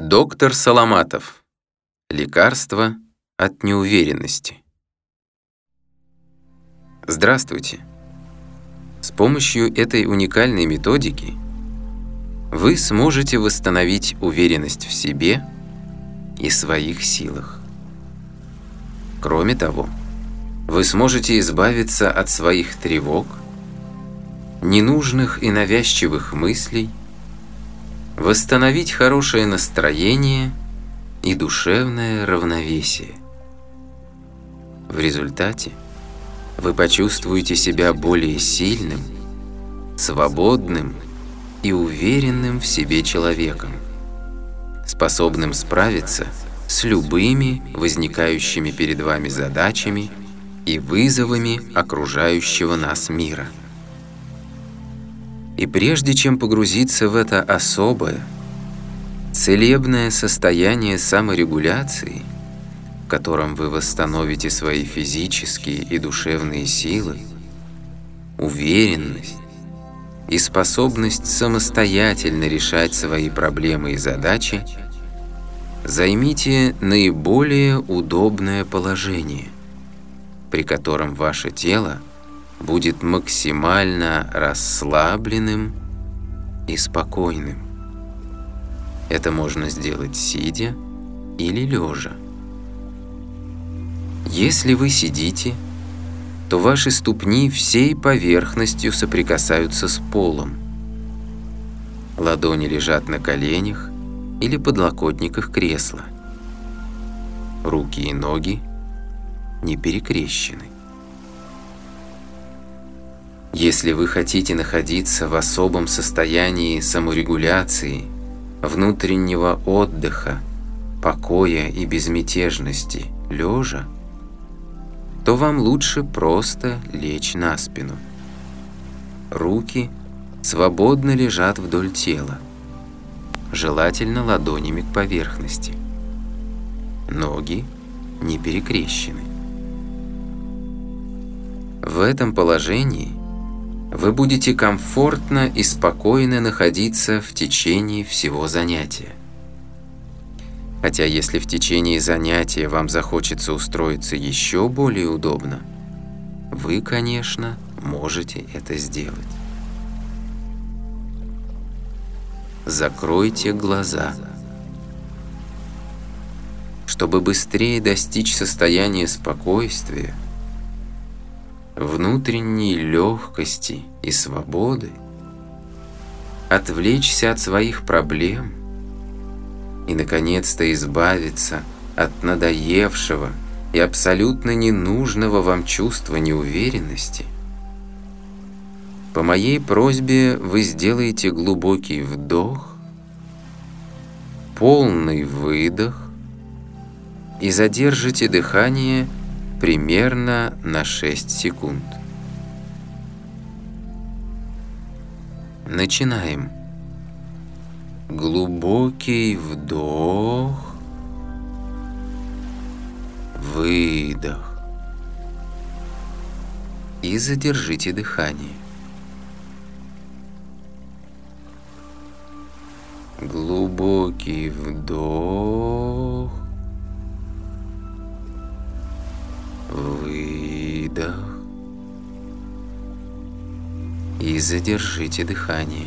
Доктор Соломатов. Лекарство от неуверенности. Здравствуйте. С помощью этой уникальной методики вы сможете восстановить уверенность в себе и своих силах. Кроме того, вы сможете избавиться от своих тревог, ненужных и навязчивых мыслей, восстановить хорошее настроение и душевное равновесие. В результате вы почувствуете себя более сильным, свободным и уверенным в себе человеком, способным справиться с любыми возникающими перед вами задачами и вызовами окружающего нас мира. И прежде чем погрузиться в это особое, целебное состояние саморегуляции, в котором вы восстановите свои физические и душевные силы, уверенность и способность самостоятельно решать свои проблемы и задачи, займите наиболее удобное положение, при котором ваше тело будет максимально расслабленным и спокойным. Это можно сделать сидя или лежа. Если вы сидите, то ваши ступни всей поверхностью соприкасаются с полом. Ладони лежат на коленях или подлокотниках кресла. Руки и ноги не перекрещены. Если вы хотите находиться в особом состоянии саморегуляции, внутреннего отдыха, покоя и безмятежности, лежа, то вам лучше просто лечь на спину. Руки свободно лежат вдоль тела, желательно ладонями к поверхности. Ноги не перекрещены. В этом положении вы будете комфортно и спокойно находиться в течение всего занятия. Хотя если в течение занятия вам захочется устроиться еще более удобно, вы, конечно, можете это сделать. Закройте глаза. Чтобы быстрее достичь состояния спокойствия, внутренней легкости и свободы, отвлечься от своих проблем и, наконец-то, избавиться от надоевшего и абсолютно ненужного вам чувства неуверенности, по моей просьбе вы сделаете глубокий вдох, полный выдох и задержите дыхание примерно на 6 секунд. Начинаем. Глубокий вдох, выдох. И задержите дыхание. Глубокий вдох, выдох. И задержите дыхание.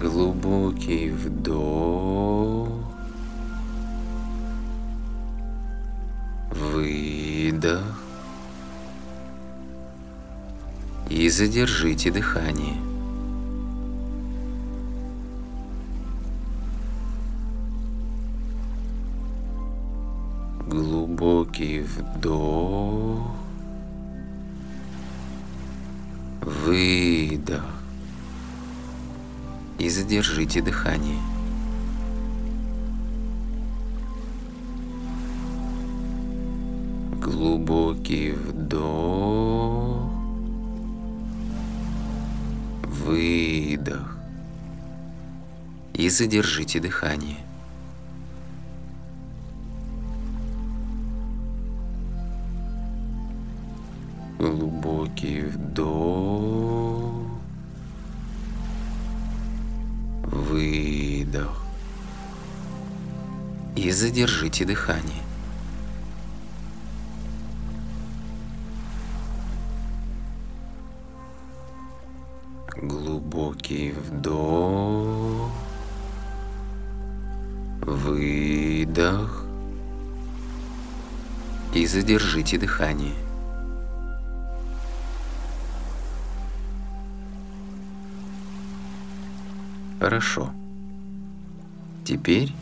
Глубокий вдох, выдох и задержите дыхание. Глубокий вдох, выдох и задержите дыхание. Глубокий вдох, выдох и задержите дыхание. глубокий вдох, выдох и задержите дыхание. Глубокий вдох, выдох и задержите дыхание. Хорошо. Теперь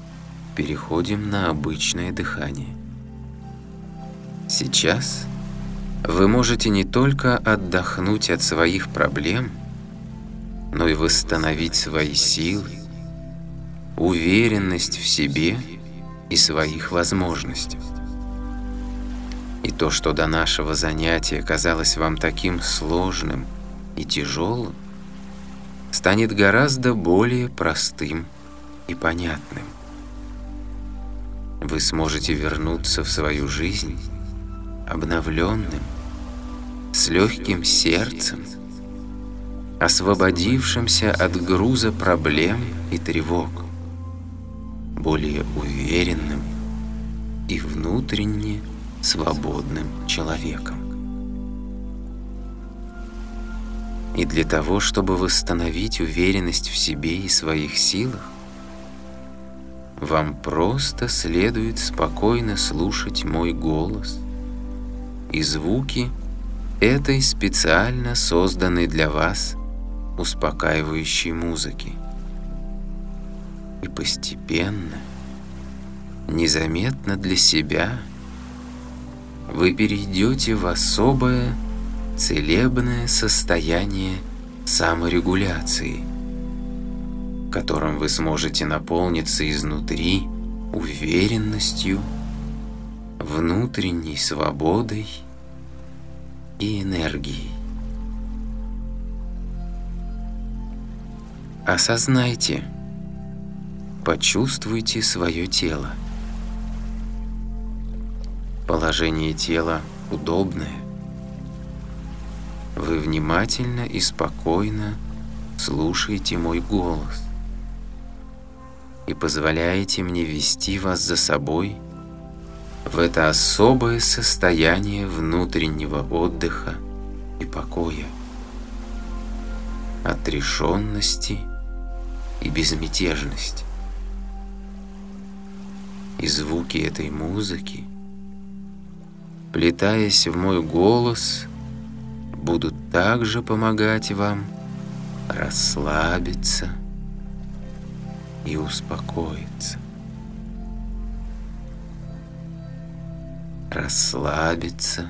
переходим на обычное дыхание. Сейчас вы можете не только отдохнуть от своих проблем, но и восстановить свои силы, уверенность в себе и своих возможностях. И то, что до нашего занятия казалось вам таким сложным и тяжелым, станет гораздо более простым и понятным вы сможете вернуться в свою жизнь обновленным, с легким сердцем, освободившимся от груза проблем и тревог, более уверенным и внутренне свободным человеком. И для того, чтобы восстановить уверенность в себе и своих силах, вам просто следует спокойно слушать мой голос и звуки этой специально созданной для вас успокаивающей музыки. И постепенно, незаметно для себя, вы перейдете в особое целебное состояние саморегуляции – которым вы сможете наполниться изнутри уверенностью, внутренней свободой и энергией. Осознайте, почувствуйте свое тело. Положение тела удобное. Вы внимательно и спокойно слушаете мой голос и позволяете мне вести вас за собой в это особое состояние внутреннего отдыха и покоя, отрешенности и безмятежности. И звуки этой музыки, плетаясь в мой голос, будут также помогать вам расслабиться, и успокоиться. Расслабиться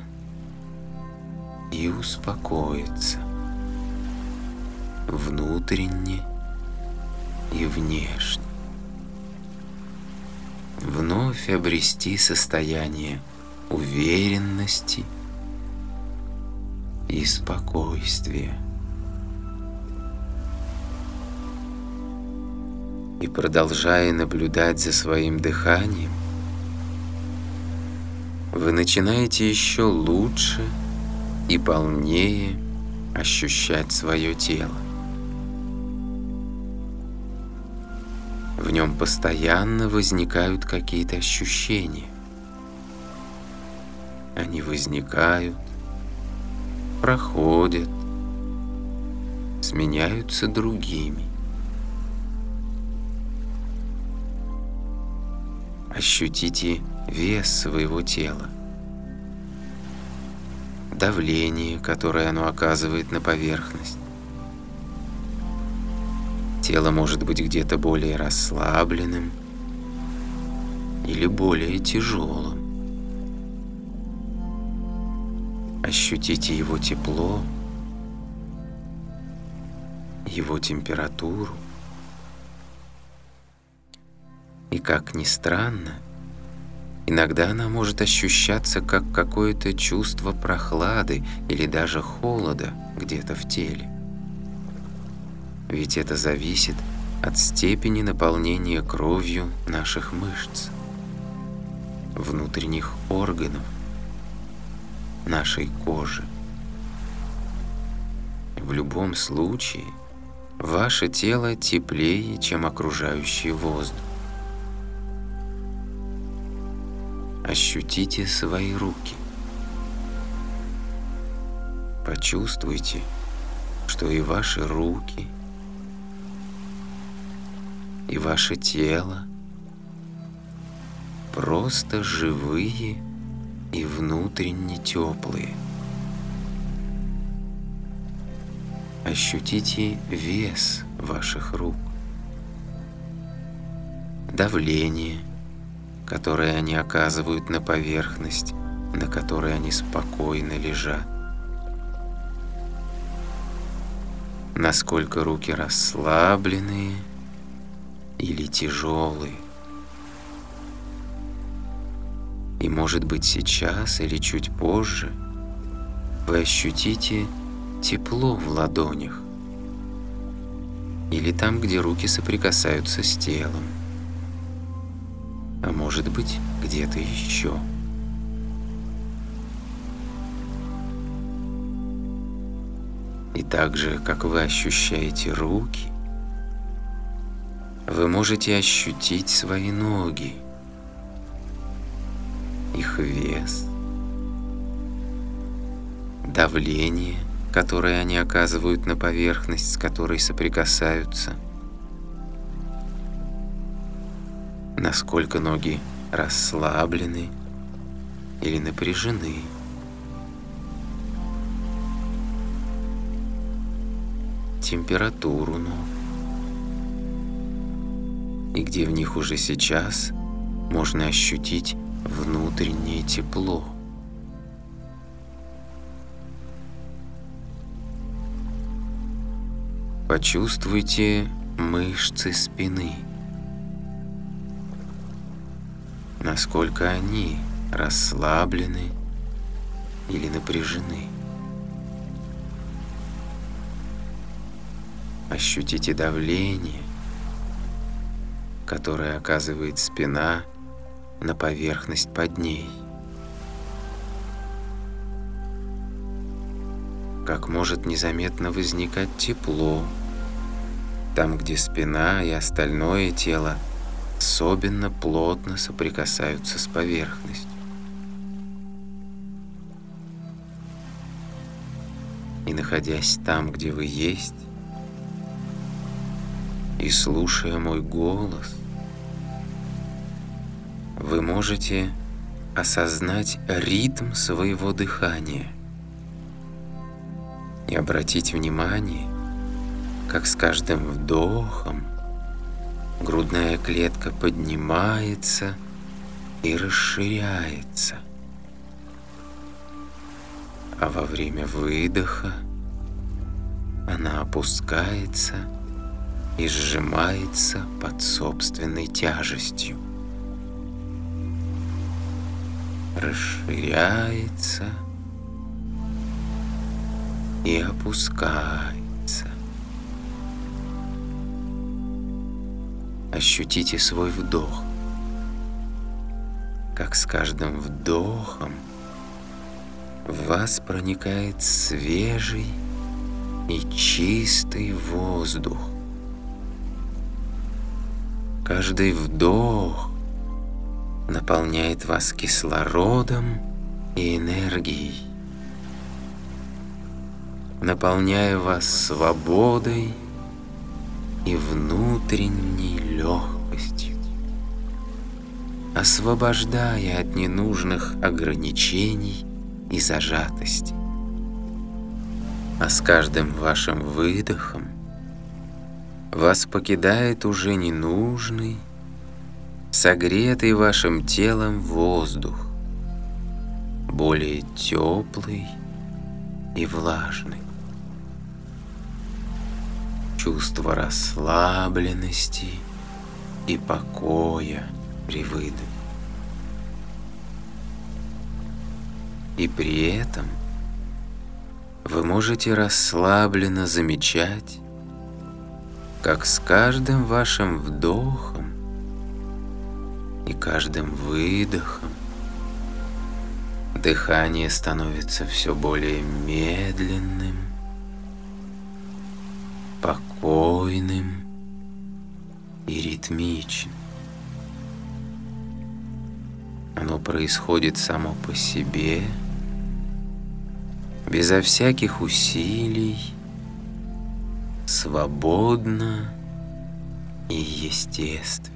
и успокоиться. Внутренне и внешне. Вновь обрести состояние уверенности и спокойствия. и продолжая наблюдать за своим дыханием, вы начинаете еще лучше и полнее ощущать свое тело. В нем постоянно возникают какие-то ощущения. Они возникают, проходят, сменяются другими. Ощутите вес своего тела, давление, которое оно оказывает на поверхность. Тело может быть где-то более расслабленным или более тяжелым. Ощутите его тепло, его температуру. И как ни странно, иногда она может ощущаться как какое-то чувство прохлады или даже холода где-то в теле. Ведь это зависит от степени наполнения кровью наших мышц, внутренних органов, нашей кожи. В любом случае, ваше тело теплее, чем окружающий воздух. ощутите свои руки. Почувствуйте, что и ваши руки, и ваше тело просто живые и внутренне теплые. Ощутите вес ваших рук, давление, которое они оказывают на поверхность, на которой они спокойно лежат. Насколько руки расслабленные или тяжелые. И может быть сейчас или чуть позже вы ощутите тепло в ладонях или там, где руки соприкасаются с телом, а может быть где-то еще. И так же, как вы ощущаете руки, вы можете ощутить свои ноги, их вес, давление, которое они оказывают на поверхность, с которой соприкасаются, насколько ноги расслаблены или напряжены. температуру ног. И где в них уже сейчас можно ощутить внутреннее тепло. Почувствуйте мышцы спины. Насколько они расслаблены или напряжены. Ощутите давление, которое оказывает спина на поверхность под ней. Как может незаметно возникать тепло, там, где спина и остальное тело особенно плотно соприкасаются с поверхностью. И находясь там, где вы есть, и слушая мой голос, вы можете осознать ритм своего дыхания и обратить внимание, как с каждым вдохом грудная клетка поднимается и расширяется, а во время выдоха она опускается и сжимается под собственной тяжестью. Расширяется и опускается. Ощутите свой вдох, как с каждым вдохом в вас проникает свежий и чистый воздух. Каждый вдох наполняет вас кислородом и энергией, наполняя вас свободой и внутренней легкостью, освобождая от ненужных ограничений и зажатости. А с каждым вашим выдохом вас покидает уже ненужный, согретый вашим телом воздух, более теплый и влажный. Чувство расслабленности и покоя при выдохе. И при этом вы можете расслабленно замечать, как с каждым вашим вдохом и каждым выдохом дыхание становится все более медленным, спокойным и ритмичным. Оно происходит само по себе, безо всяких усилий, свободно и естественно.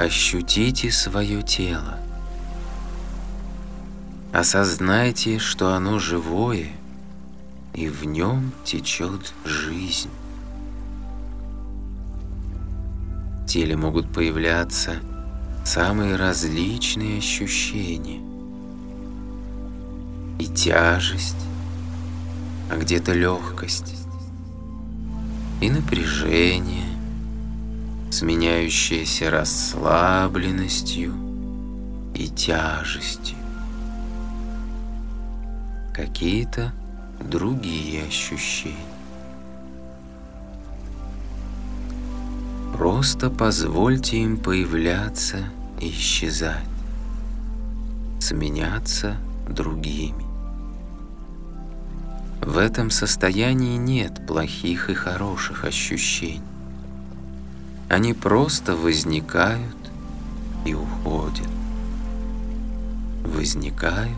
Ощутите свое тело. Осознайте, что оно живое, и в нем течет жизнь. В теле могут появляться самые различные ощущения. И тяжесть, а где-то легкость, и напряжение, сменяющееся расслабленностью и тяжестью. Какие-то другие ощущения. Просто позвольте им появляться и исчезать, сменяться другими. В этом состоянии нет плохих и хороших ощущений. Они просто возникают и уходят. Возникают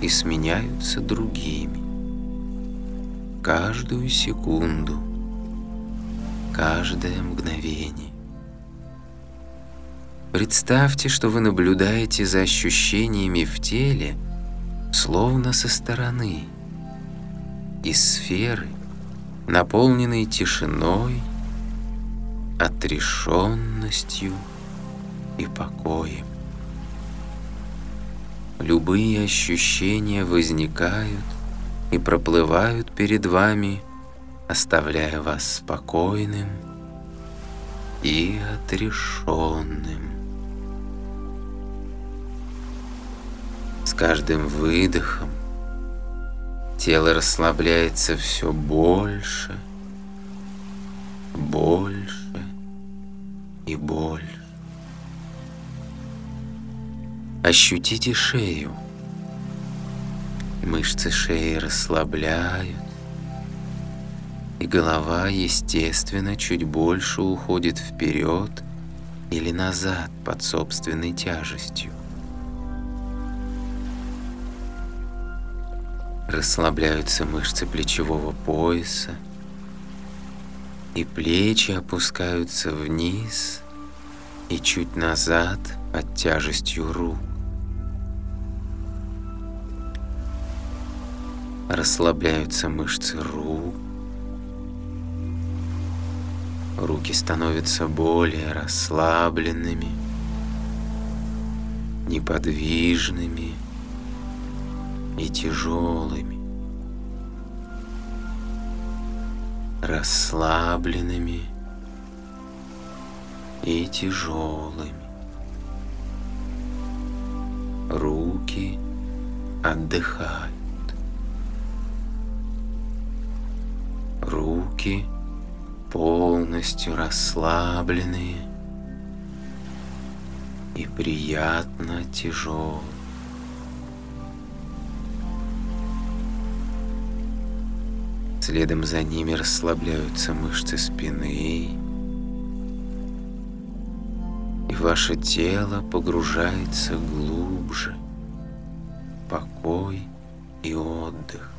и сменяются другими. Каждую секунду, каждое мгновение. Представьте, что вы наблюдаете за ощущениями в теле, словно со стороны, из сферы, наполненной тишиной, отрешенностью и покоем. Любые ощущения возникают и проплывают перед вами, оставляя вас спокойным и отрешенным. С каждым выдохом тело расслабляется все больше, больше и больше. Ощутите шею. Мышцы шеи расслабляют, и голова, естественно, чуть больше уходит вперед или назад под собственной тяжестью. Расслабляются мышцы плечевого пояса, и плечи опускаются вниз и чуть назад под тяжестью рук. Расслабляются мышцы рук. Руки становятся более расслабленными, неподвижными и тяжелыми. Расслабленными и тяжелыми. Руки отдыхают. руки полностью расслабленные и приятно тяжелые. Следом за ними расслабляются мышцы спины, и ваше тело погружается глубже, покой и отдых.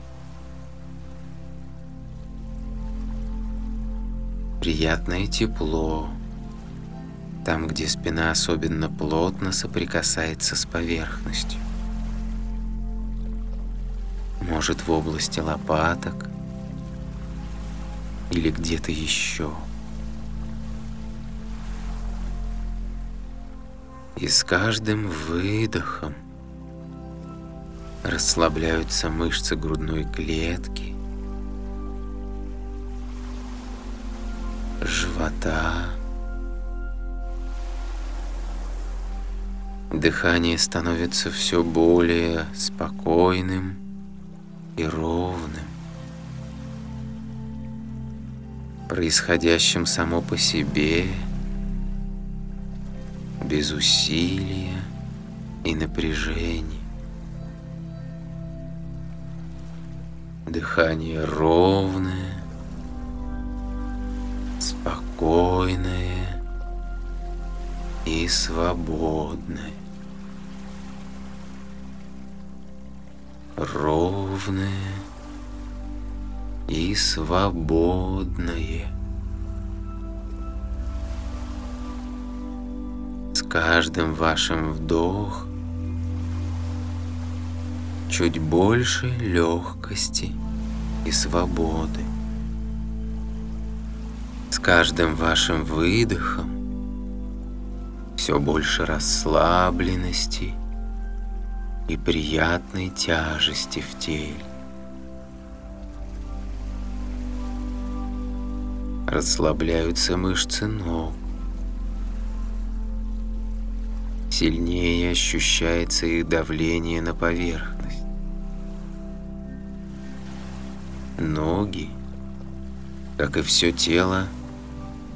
приятное тепло, там, где спина особенно плотно соприкасается с поверхностью. Может, в области лопаток или где-то еще. И с каждым выдохом расслабляются мышцы грудной клетки, живота. Дыхание становится все более спокойным и ровным, происходящим само по себе, без усилия и напряжения. Дыхание ровное, спокойное и свободное. Ровное и свободное. С каждым вашим вдохом чуть больше легкости и свободы. С каждым вашим выдохом все больше расслабленности и приятной тяжести в теле. Расслабляются мышцы ног. Сильнее ощущается их давление на поверхность. Ноги, как и все тело,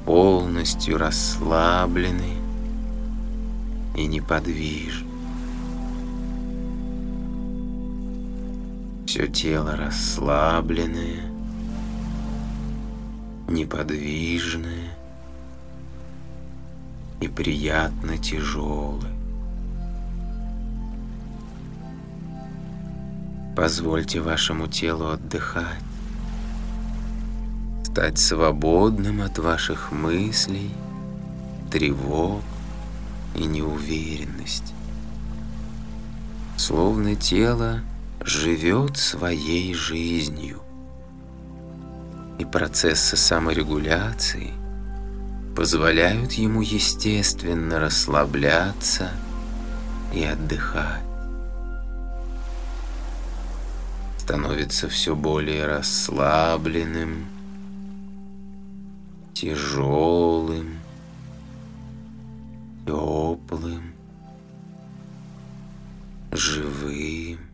полностью расслаблены и неподвижны. Все тело расслабленное, неподвижное и приятно тяжелое. Позвольте вашему телу отдыхать стать свободным от ваших мыслей, тревог и неуверенности. Словно тело живет своей жизнью, и процессы саморегуляции позволяют ему естественно расслабляться и отдыхать. Становится все более расслабленным, тяжелым, теплым, живым.